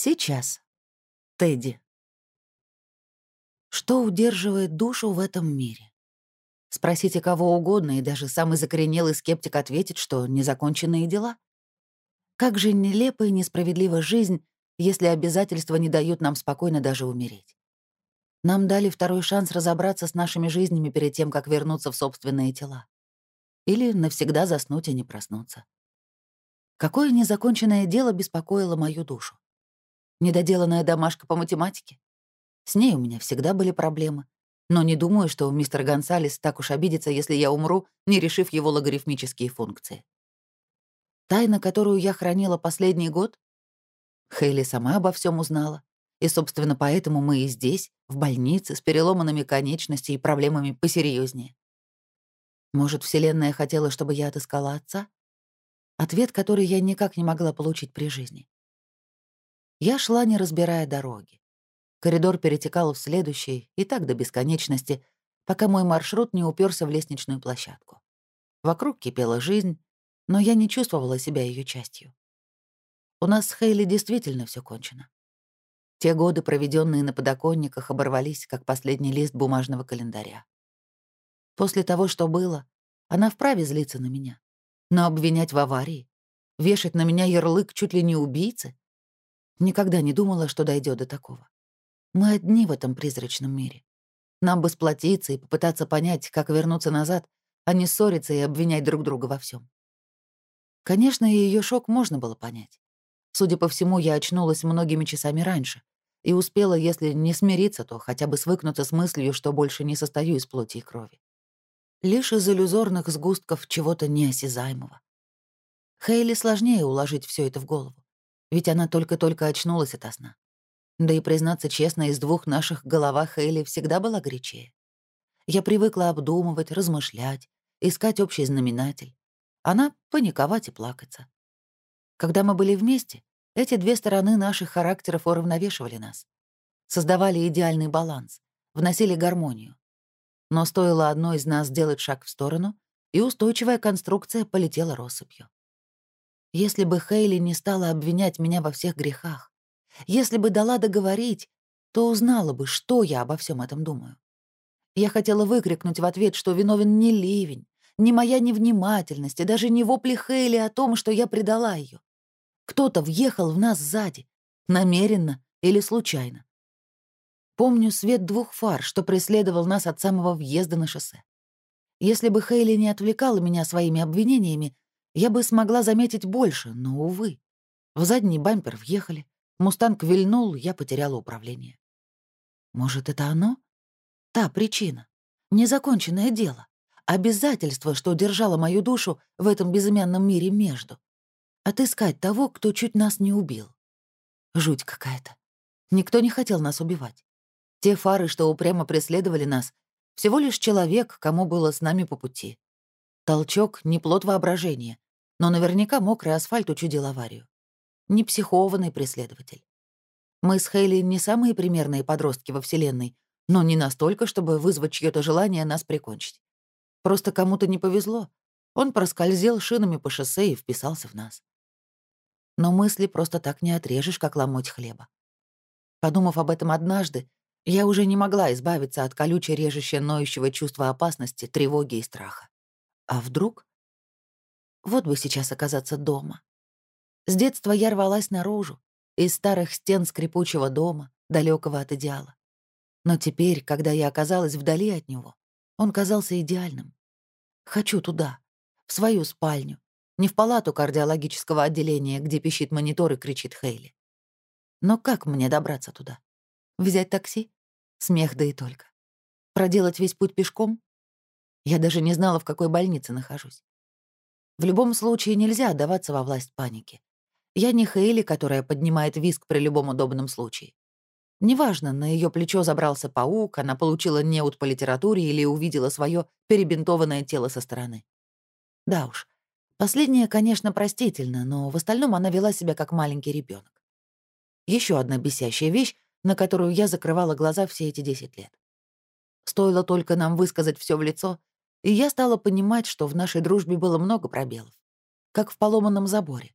Сейчас. Тедди. Что удерживает душу в этом мире? Спросите кого угодно, и даже самый закоренелый скептик ответит, что незаконченные дела. Как же нелепа и несправедлива жизнь, если обязательства не дают нам спокойно даже умереть. Нам дали второй шанс разобраться с нашими жизнями перед тем, как вернуться в собственные тела. Или навсегда заснуть и не проснуться. Какое незаконченное дело беспокоило мою душу? Недоделанная домашка по математике? С ней у меня всегда были проблемы. Но не думаю, что мистер Гонсалес так уж обидится, если я умру, не решив его логарифмические функции. Тайна, которую я хранила последний год? Хейли сама обо всем узнала. И, собственно, поэтому мы и здесь, в больнице, с переломанными конечностями и проблемами посерьезнее. Может, Вселенная хотела, чтобы я отыскала отца? Ответ, который я никак не могла получить при жизни. Я шла, не разбирая дороги. Коридор перетекал в следующий, и так до бесконечности, пока мой маршрут не уперся в лестничную площадку. Вокруг кипела жизнь, но я не чувствовала себя ее частью. У нас с Хейли действительно все кончено. Те годы, проведенные на подоконниках, оборвались, как последний лист бумажного календаря. После того, что было, она вправе злиться на меня. Но обвинять в аварии, вешать на меня ярлык чуть ли не убийцы, никогда не думала, что дойдет до такого. Мы одни в этом призрачном мире. Нам бы сплотиться и попытаться понять, как вернуться назад, а не ссориться и обвинять друг друга во всем. Конечно, ее шок можно было понять. Судя по всему, я очнулась многими часами раньше и успела, если не смириться, то хотя бы свыкнуться с мыслью, что больше не состою из плоти и крови. Лишь из иллюзорных сгустков чего-то неосязаемого. Хейли сложнее уложить все это в голову, ведь она только-только очнулась от сна. Да и, признаться честно, из двух наших головах Хейли всегда была горячее. Я привыкла обдумывать, размышлять, искать общий знаменатель. Она — паниковать и плакаться. Когда мы были вместе, эти две стороны наших характеров уравновешивали нас. Создавали идеальный баланс, вносили гармонию. Но стоило одной из нас сделать шаг в сторону, и устойчивая конструкция полетела россыпью. Если бы Хейли не стала обвинять меня во всех грехах, если бы дала договорить, то узнала бы, что я обо всем этом думаю. Я хотела выкрикнуть в ответ, что виновен не ливень, не моя невнимательность и даже не вопли Хейли о том, что я предала ее. Кто-то въехал в нас сзади, намеренно или случайно. Помню свет двух фар, что преследовал нас от самого въезда на шоссе. Если бы Хейли не отвлекала меня своими обвинениями, я бы смогла заметить больше, но, увы. В задний бампер въехали, мустанг вильнул, я потеряла управление. Может, это оно? Та причина. Незаконченное дело. Обязательство, что держало мою душу в этом безымянном мире между. Отыскать того, кто чуть нас не убил. Жуть какая-то. Никто не хотел нас убивать. Те фары, что упрямо преследовали нас, всего лишь человек, кому было с нами по пути. Толчок — не плод воображения, но наверняка мокрый асфальт учудил аварию. Не психованный преследователь. Мы с Хейли не самые примерные подростки во Вселенной, но не настолько, чтобы вызвать чье то желание нас прикончить. Просто кому-то не повезло. Он проскользил шинами по шоссе и вписался в нас но мысли просто так не отрежешь, как ломоть хлеба. Подумав об этом однажды, я уже не могла избавиться от колючей режущей ноющего чувства опасности, тревоги и страха. А вдруг? Вот бы сейчас оказаться дома. С детства я рвалась наружу, из старых стен скрипучего дома, далекого от идеала. Но теперь, когда я оказалась вдали от него, он казался идеальным. Хочу туда, в свою спальню, не в палату кардиологического отделения, где пищит монитор и кричит Хейли. Но как мне добраться туда? Взять такси? Смех да и только. Проделать весь путь пешком? Я даже не знала, в какой больнице нахожусь. В любом случае нельзя отдаваться во власть паники. Я не Хейли, которая поднимает виск при любом удобном случае. Неважно, на ее плечо забрался паук, она получила неуд по литературе или увидела свое перебинтованное тело со стороны. Да уж, Последнее, конечно, простительно, но в остальном она вела себя как маленький ребенок. Еще одна бесящая вещь, на которую я закрывала глаза все эти 10 лет. Стоило только нам высказать все в лицо, и я стала понимать, что в нашей дружбе было много пробелов. Как в поломанном заборе.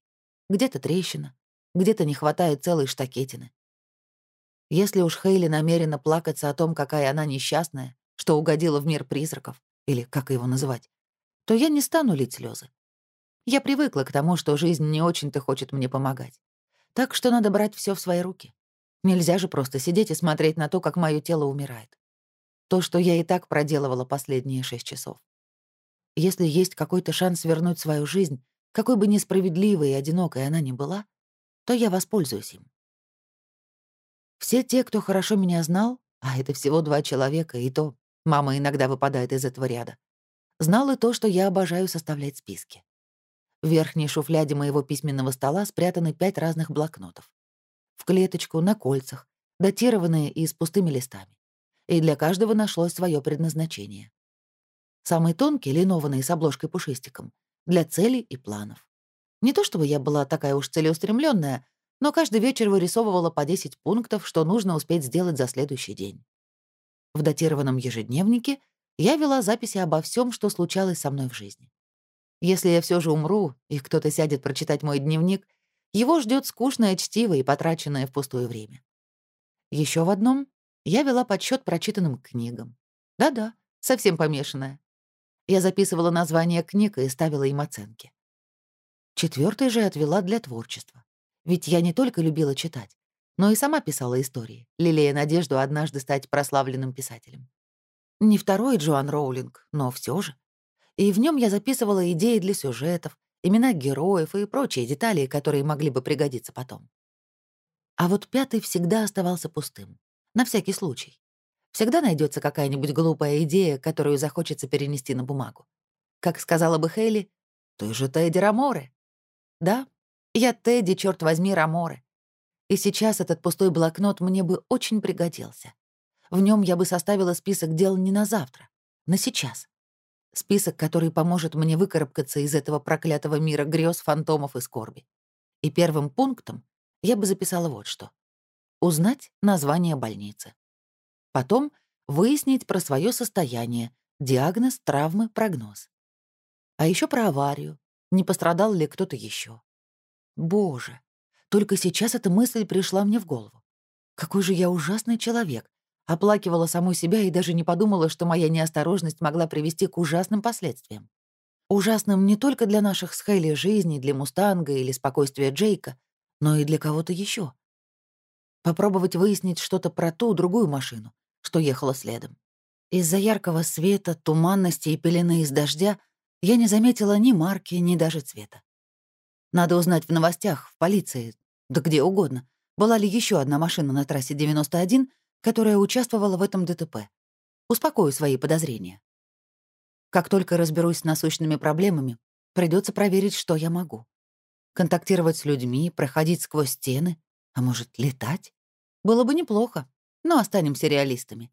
Где-то трещина, где-то не хватает целой штакетины. Если уж Хейли намерена плакаться о том, какая она несчастная, что угодила в мир призраков, или как его называть, то я не стану лить слезы. Я привыкла к тому, что жизнь не очень-то хочет мне помогать. Так что надо брать все в свои руки. Нельзя же просто сидеть и смотреть на то, как мое тело умирает. То, что я и так проделывала последние шесть часов. Если есть какой-то шанс вернуть свою жизнь, какой бы несправедливой и одинокой она ни была, то я воспользуюсь им. Все те, кто хорошо меня знал, а это всего два человека, и то мама иногда выпадает из этого ряда, знал и то, что я обожаю составлять списки. В верхней шуфляде моего письменного стола спрятаны пять разных блокнотов. В клеточку, на кольцах, датированные и с пустыми листами. И для каждого нашлось свое предназначение. Самый тонкий, линованный с обложкой пушистиком, для целей и планов. Не то чтобы я была такая уж целеустремленная, но каждый вечер вырисовывала по 10 пунктов, что нужно успеть сделать за следующий день. В датированном ежедневнике я вела записи обо всем, что случалось со мной в жизни. Если я все же умру, и кто-то сядет прочитать мой дневник, его ждет скучное чтиво и потраченное впустую время. Еще в одном я вела подсчет прочитанным книгам. Да-да, совсем помешанная. Я записывала названия книг и ставила им оценки. Четвертый же отвела для творчества. Ведь я не только любила читать, но и сама писала истории, лелея надежду однажды стать прославленным писателем. Не второй Джоан Роулинг, но все же. И в нем я записывала идеи для сюжетов, имена героев и прочие детали, которые могли бы пригодиться потом. А вот пятый всегда оставался пустым. На всякий случай. Всегда найдется какая-нибудь глупая идея, которую захочется перенести на бумагу. Как сказала бы Хейли, «Ты же Тедди Раморе». Да, я Тедди, черт возьми, Раморе. И сейчас этот пустой блокнот мне бы очень пригодился. В нем я бы составила список дел не на завтра, на сейчас. Список, который поможет мне выкарабкаться из этого проклятого мира грез, фантомов и скорби. И первым пунктом я бы записала вот что. Узнать название больницы. Потом выяснить про свое состояние, диагноз, травмы, прогноз. А еще про аварию, не пострадал ли кто-то еще. Боже, только сейчас эта мысль пришла мне в голову. Какой же я ужасный человек. Оплакивала саму себя и даже не подумала, что моя неосторожность могла привести к ужасным последствиям. Ужасным не только для наших с Хейли жизней, для Мустанга или спокойствия Джейка, но и для кого-то еще. Попробовать выяснить что-то про ту, другую машину, что ехала следом. Из-за яркого света, туманности и пелены из дождя я не заметила ни марки, ни даже цвета. Надо узнать в новостях, в полиции, да где угодно, была ли еще одна машина на трассе 91, которая участвовала в этом ДТП. Успокою свои подозрения. Как только разберусь с насущными проблемами, придется проверить, что я могу. Контактировать с людьми, проходить сквозь стены, а может, летать? Было бы неплохо но останемся реалистами.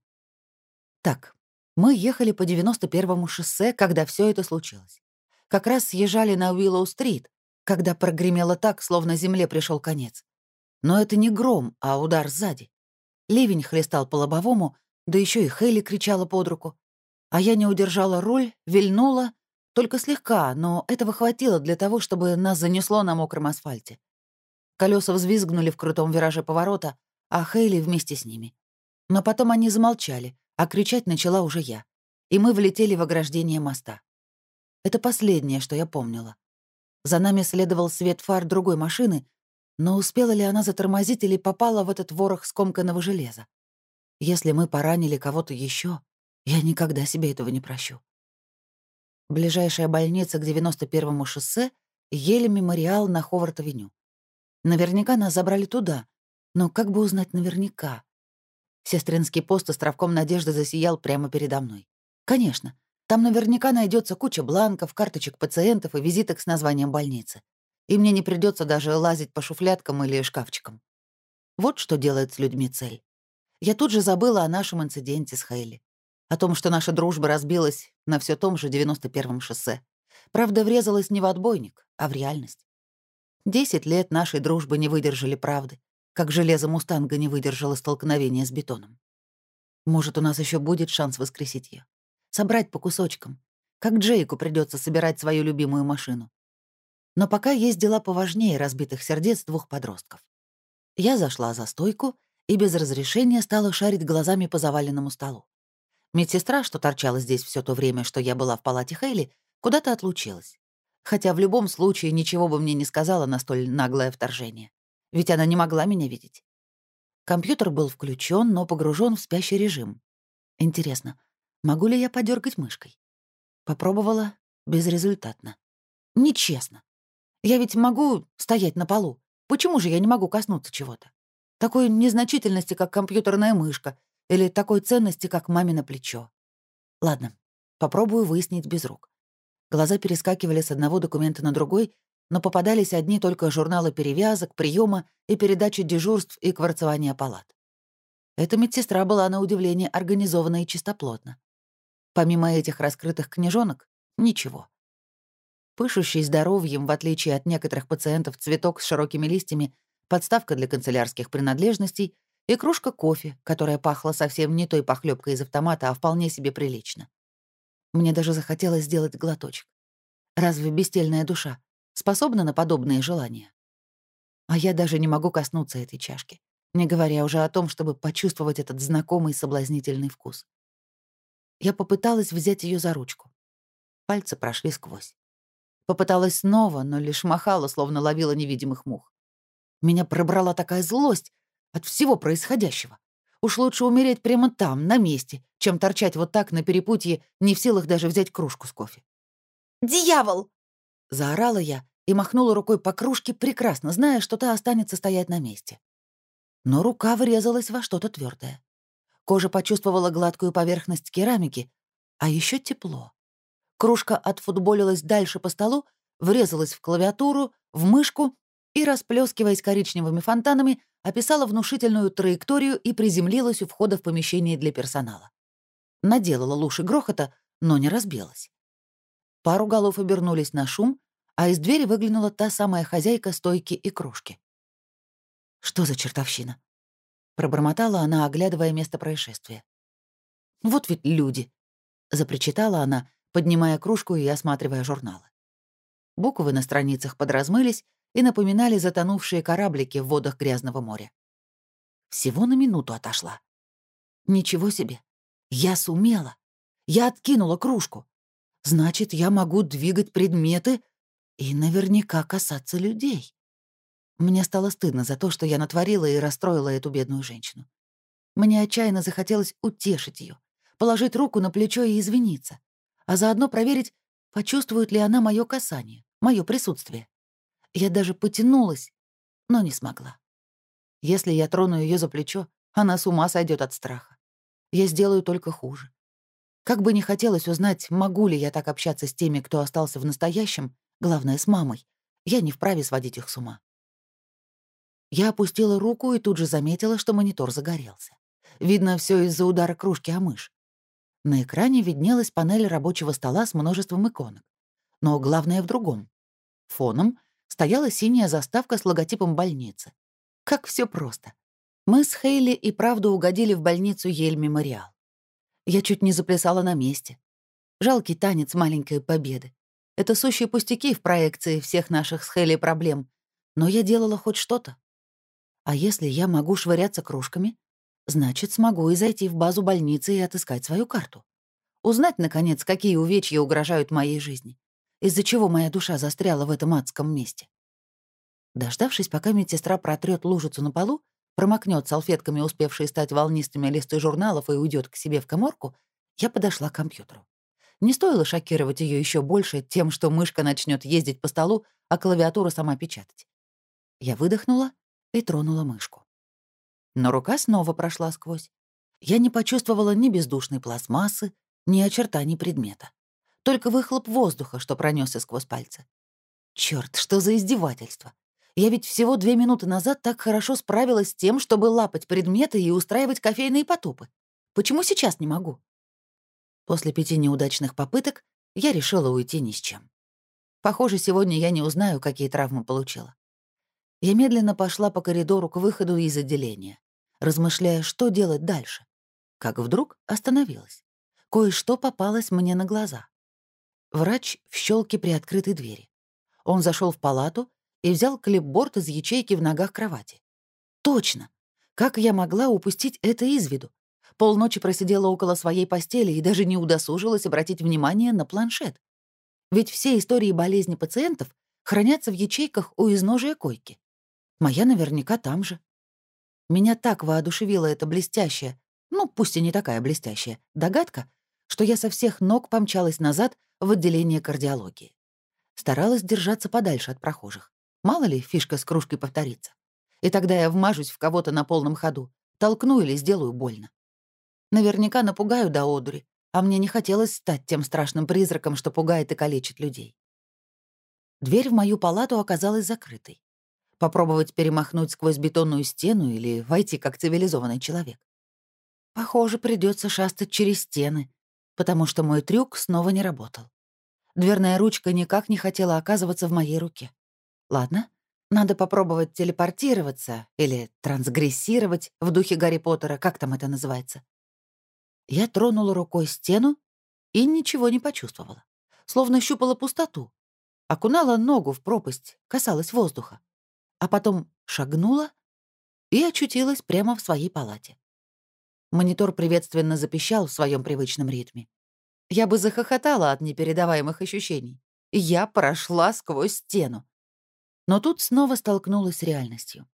Так, мы ехали по 91-му шоссе, когда все это случилось. Как раз съезжали на Уиллоу-стрит, когда прогремело так, словно земле пришел конец. Но это не гром, а удар сзади. Ливень хлестал по лобовому, да еще и Хейли кричала под руку. А я не удержала руль, вильнула, только слегка, но этого хватило для того, чтобы нас занесло на мокром асфальте. Колеса взвизгнули в крутом вираже поворота, а Хейли вместе с ними. Но потом они замолчали, а кричать начала уже я. И мы влетели в ограждение моста. Это последнее, что я помнила. За нами следовал свет фар другой машины, но успела ли она затормозить или попала в этот ворох скомканного железа? Если мы поранили кого-то еще, я никогда себе этого не прощу. Ближайшая больница к 91-му шоссе — еле мемориал на Ховард-авеню. Наверняка нас забрали туда, но как бы узнать наверняка? Сестринский пост островком надежды засиял прямо передо мной. Конечно, там наверняка найдется куча бланков, карточек пациентов и визиток с названием больницы. И мне не придется даже лазить по шуфляткам или шкафчикам. Вот что делает с людьми цель. Я тут же забыла о нашем инциденте с Хейли. О том, что наша дружба разбилась на все том же 91-м шоссе. Правда, врезалась не в отбойник, а в реальность. Десять лет нашей дружбы не выдержали правды как железо «Мустанга» не выдержало столкновения с бетоном. Может, у нас еще будет шанс воскресить ее. Собрать по кусочкам. Как Джейку придется собирать свою любимую машину. Но пока есть дела поважнее разбитых сердец двух подростков. Я зашла за стойку и без разрешения стала шарить глазами по заваленному столу. Медсестра, что торчала здесь все то время, что я была в палате Хейли, куда-то отлучилась. Хотя в любом случае ничего бы мне не сказала на столь наглое вторжение. Ведь она не могла меня видеть. Компьютер был включен, но погружен в спящий режим. Интересно, могу ли я подергать мышкой? Попробовала безрезультатно. Нечестно. Я ведь могу стоять на полу. Почему же я не могу коснуться чего-то? Такой незначительности, как компьютерная мышка, или такой ценности, как мамино плечо. Ладно, попробую выяснить без рук. Глаза перескакивали с одного документа на другой, но попадались одни только журналы перевязок, приема и передачи дежурств и кварцевания палат. Эта медсестра была на удивление организована и чистоплотна. Помимо этих раскрытых книжонок — ничего. Пышущий здоровьем, в отличие от некоторых пациентов, цветок с широкими листьями, подставка для канцелярских принадлежностей и кружка кофе, которая пахла совсем не той похлебкой из автомата, а вполне себе прилично. Мне даже захотелось сделать глоточек. Разве бестельная душа способна на подобные желания? А я даже не могу коснуться этой чашки, не говоря уже о том, чтобы почувствовать этот знакомый соблазнительный вкус. Я попыталась взять ее за ручку. Пальцы прошли сквозь. Попыталась снова, но лишь махала, словно ловила невидимых мух. Меня пробрала такая злость, от всего происходящего. Уж лучше умереть прямо там, на месте, чем торчать вот так на перепутье, не в силах даже взять кружку с кофе. «Дьявол!» — заорала я и махнула рукой по кружке, прекрасно зная, что та останется стоять на месте. Но рука врезалась во что-то твердое. Кожа почувствовала гладкую поверхность керамики, а еще тепло. Кружка отфутболилась дальше по столу, врезалась в клавиатуру, в мышку и, расплескиваясь коричневыми фонтанами, описала внушительную траекторию и приземлилась у входа в помещение для персонала. Наделала луши грохота, но не разбилась. Пару голов обернулись на шум, а из двери выглянула та самая хозяйка стойки и кружки. «Что за чертовщина?» — пробормотала она, оглядывая место происшествия. «Вот ведь люди!» — запричитала она, поднимая кружку и осматривая журналы. Буквы на страницах подразмылись, и напоминали затонувшие кораблики в водах грязного моря. Всего на минуту отошла. Ничего себе. Я сумела. Я откинула кружку. Значит, я могу двигать предметы и наверняка касаться людей. Мне стало стыдно за то, что я натворила и расстроила эту бедную женщину. Мне отчаянно захотелось утешить ее, положить руку на плечо и извиниться, а заодно проверить, почувствует ли она мое касание, мое присутствие. Я даже потянулась, но не смогла. Если я трону ее за плечо, она с ума сойдет от страха. Я сделаю только хуже. Как бы ни хотелось узнать, могу ли я так общаться с теми, кто остался в настоящем, главное, с мамой, я не вправе сводить их с ума. Я опустила руку и тут же заметила, что монитор загорелся. Видно, все из-за удара кружки о мышь. На экране виднелась панель рабочего стола с множеством иконок. Но главное в другом. Фоном стояла синяя заставка с логотипом больницы. Как все просто. Мы с Хейли и правда угодили в больницу Ель-Мемориал. Я чуть не заплясала на месте. Жалкий танец маленькой победы. Это сущие пустяки в проекции всех наших с Хейли проблем. Но я делала хоть что-то. А если я могу швыряться кружками, значит, смогу и зайти в базу больницы и отыскать свою карту. Узнать, наконец, какие увечья угрожают моей жизни из-за чего моя душа застряла в этом адском месте. Дождавшись, пока медсестра протрет лужицу на полу, промокнет салфетками, успевшие стать волнистыми листы журналов, и уйдет к себе в коморку, я подошла к компьютеру. Не стоило шокировать ее еще больше тем, что мышка начнет ездить по столу, а клавиатура сама печатать. Я выдохнула и тронула мышку. Но рука снова прошла сквозь. Я не почувствовала ни бездушной пластмассы, ни очертаний предмета только выхлоп воздуха, что пронесся сквозь пальцы. Черт, что за издевательство! Я ведь всего две минуты назад так хорошо справилась с тем, чтобы лапать предметы и устраивать кофейные потопы. Почему сейчас не могу? После пяти неудачных попыток я решила уйти ни с чем. Похоже, сегодня я не узнаю, какие травмы получила. Я медленно пошла по коридору к выходу из отделения, размышляя, что делать дальше. Как вдруг остановилась. Кое-что попалось мне на глаза. Врач в щелке приоткрытой двери. Он зашел в палату и взял клипборд из ячейки в ногах кровати. Точно! Как я могла упустить это из виду? Полночи просидела около своей постели и даже не удосужилась обратить внимание на планшет. Ведь все истории болезни пациентов хранятся в ячейках у изножия койки. Моя наверняка там же. Меня так воодушевила эта блестящая, ну, пусть и не такая блестящая, догадка, что я со всех ног помчалась назад в отделение кардиологии. Старалась держаться подальше от прохожих. Мало ли, фишка с кружкой повторится. И тогда я вмажусь в кого-то на полном ходу, толкну или сделаю больно. Наверняка напугаю до одури, а мне не хотелось стать тем страшным призраком, что пугает и калечит людей. Дверь в мою палату оказалась закрытой. Попробовать перемахнуть сквозь бетонную стену или войти как цивилизованный человек. Похоже, придется шастать через стены, потому что мой трюк снова не работал. Дверная ручка никак не хотела оказываться в моей руке. Ладно, надо попробовать телепортироваться или трансгрессировать в духе Гарри Поттера, как там это называется. Я тронула рукой стену и ничего не почувствовала. Словно щупала пустоту. Окунала ногу в пропасть, касалась воздуха. А потом шагнула и очутилась прямо в своей палате. Монитор приветственно запищал в своем привычном ритме. Я бы захохотала от непередаваемых ощущений. Я прошла сквозь стену. Но тут снова столкнулась с реальностью.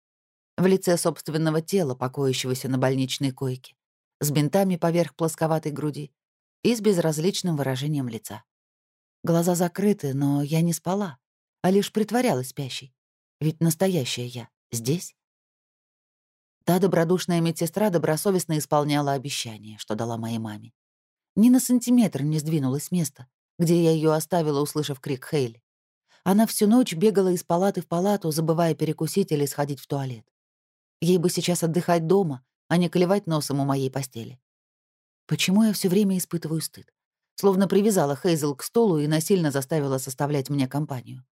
В лице собственного тела, покоящегося на больничной койке, с бинтами поверх плосковатой груди и с безразличным выражением лица. Глаза закрыты, но я не спала, а лишь притворялась спящей. Ведь настоящая я здесь. Та добродушная медсестра добросовестно исполняла обещание, что дала моей маме. Ни на сантиметр не сдвинулась с места, где я ее оставила, услышав крик Хейли. Она всю ночь бегала из палаты в палату, забывая перекусить или сходить в туалет. Ей бы сейчас отдыхать дома, а не клевать носом у моей постели. Почему я все время испытываю стыд? Словно привязала Хейзел к столу и насильно заставила составлять мне компанию.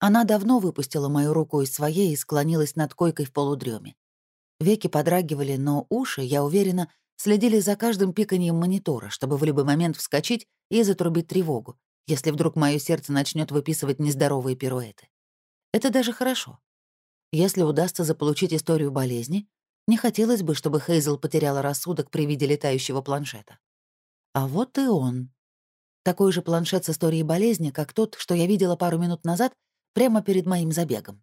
Она давно выпустила мою руку из своей и склонилась над койкой в полудреме. Веки подрагивали, но уши, я уверена, следили за каждым пиканьем монитора, чтобы в любой момент вскочить и затрубить тревогу, если вдруг мое сердце начнет выписывать нездоровые пируэты. Это даже хорошо. Если удастся заполучить историю болезни, не хотелось бы, чтобы Хейзел потеряла рассудок при виде летающего планшета. А вот и он. Такой же планшет с историей болезни, как тот, что я видела пару минут назад прямо перед моим забегом.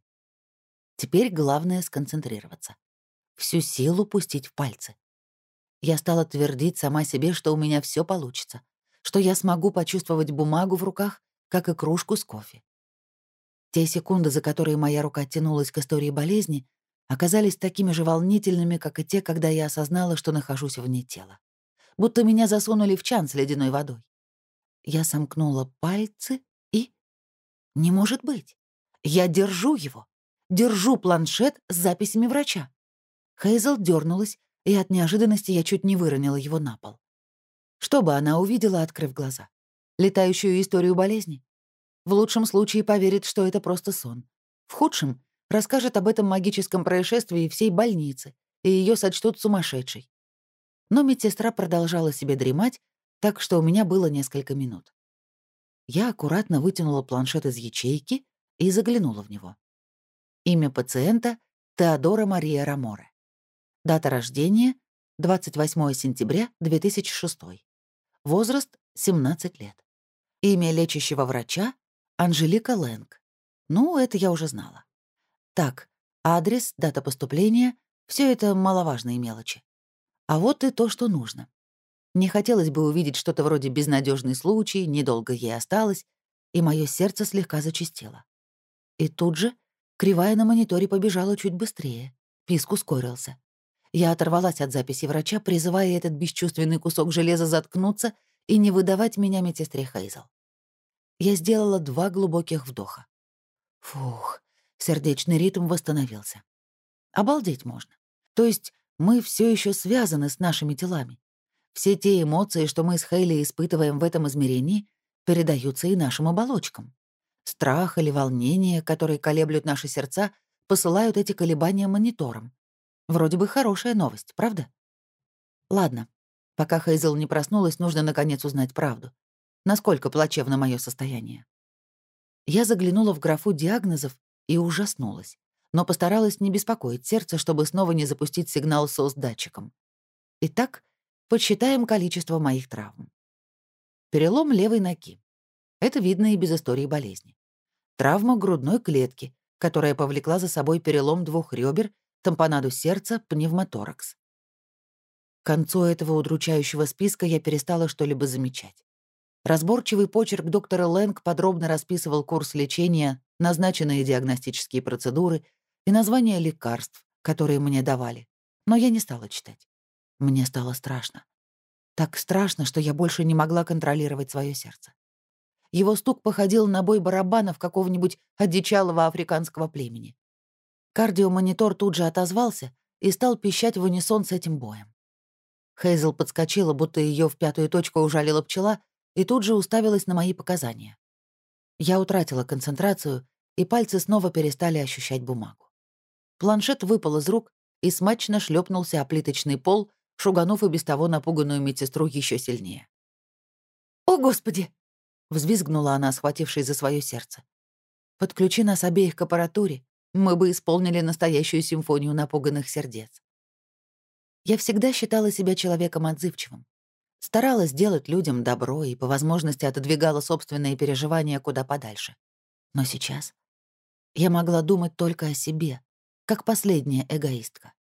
Теперь главное — сконцентрироваться. Всю силу пустить в пальцы. Я стала твердить сама себе, что у меня все получится, что я смогу почувствовать бумагу в руках, как и кружку с кофе. Те секунды, за которые моя рука тянулась к истории болезни, оказались такими же волнительными, как и те, когда я осознала, что нахожусь вне тела. Будто меня засунули в чан с ледяной водой. Я сомкнула пальцы и... Не может быть. Я держу его. Держу планшет с записями врача. Хейзел дернулась, и от неожиданности я чуть не выронила его на пол. Что бы она увидела, открыв глаза? Летающую историю болезни? В лучшем случае поверит, что это просто сон. В худшем — расскажет об этом магическом происшествии всей больнице, и ее сочтут сумасшедшей. Но медсестра продолжала себе дремать, так что у меня было несколько минут. Я аккуратно вытянула планшет из ячейки и заглянула в него. Имя пациента — Теодора Мария Раморе. Дата рождения — 28 сентября 2006. Возраст — 17 лет. Имя лечащего врача — Анжелика Лэнг. Ну, это я уже знала. Так, адрес, дата поступления — все это маловажные мелочи. А вот и то, что нужно. Не хотелось бы увидеть что-то вроде безнадежный случай, недолго ей осталось, и мое сердце слегка зачастило. И тут же кривая на мониторе побежала чуть быстрее, писк ускорился. Я оторвалась от записи врача, призывая этот бесчувственный кусок железа заткнуться и не выдавать меня медсестре Хейзел. Я сделала два глубоких вдоха. Фух, сердечный ритм восстановился. Обалдеть можно. То есть мы все еще связаны с нашими телами. Все те эмоции, что мы с Хейли испытываем в этом измерении, передаются и нашим оболочкам. Страх или волнение, которые колеблют наши сердца, посылают эти колебания мониторам, Вроде бы хорошая новость, правда? Ладно, пока Хейзел не проснулась, нужно наконец узнать правду. Насколько плачевно мое состояние. Я заглянула в графу диагнозов и ужаснулась, но постаралась не беспокоить сердце, чтобы снова не запустить сигнал СОС датчиком. Итак, подсчитаем количество моих травм. Перелом левой ноги. Это видно и без истории болезни. Травма грудной клетки, которая повлекла за собой перелом двух ребер, тампонаду сердца, пневмоторакс. К концу этого удручающего списка я перестала что-либо замечать. Разборчивый почерк доктора Лэнг подробно расписывал курс лечения, назначенные диагностические процедуры и названия лекарств, которые мне давали. Но я не стала читать. Мне стало страшно. Так страшно, что я больше не могла контролировать свое сердце. Его стук походил на бой барабанов какого-нибудь одичалого африканского племени. Кардиомонитор тут же отозвался и стал пищать в унисон с этим боем. Хейзел подскочила, будто ее в пятую точку ужалила пчела, и тут же уставилась на мои показания. Я утратила концентрацию, и пальцы снова перестали ощущать бумагу. Планшет выпал из рук и смачно шлепнулся о плиточный пол, шуганув и без того напуганную медсестру еще сильнее. «О, Господи!» — взвизгнула она, схватившись за свое сердце. «Подключи нас обеих к аппаратуре, мы бы исполнили настоящую симфонию напуганных сердец». Я всегда считала себя человеком отзывчивым. Старалась делать людям добро и по возможности отодвигала собственные переживания куда подальше. Но сейчас я могла думать только о себе, как последняя эгоистка.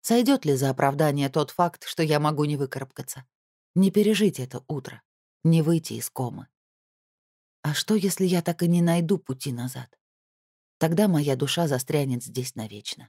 Сойдет ли за оправдание тот факт, что я могу не выкарабкаться, не пережить это утро, не выйти из комы? А что, если я так и не найду пути назад? Тогда моя душа застрянет здесь навечно.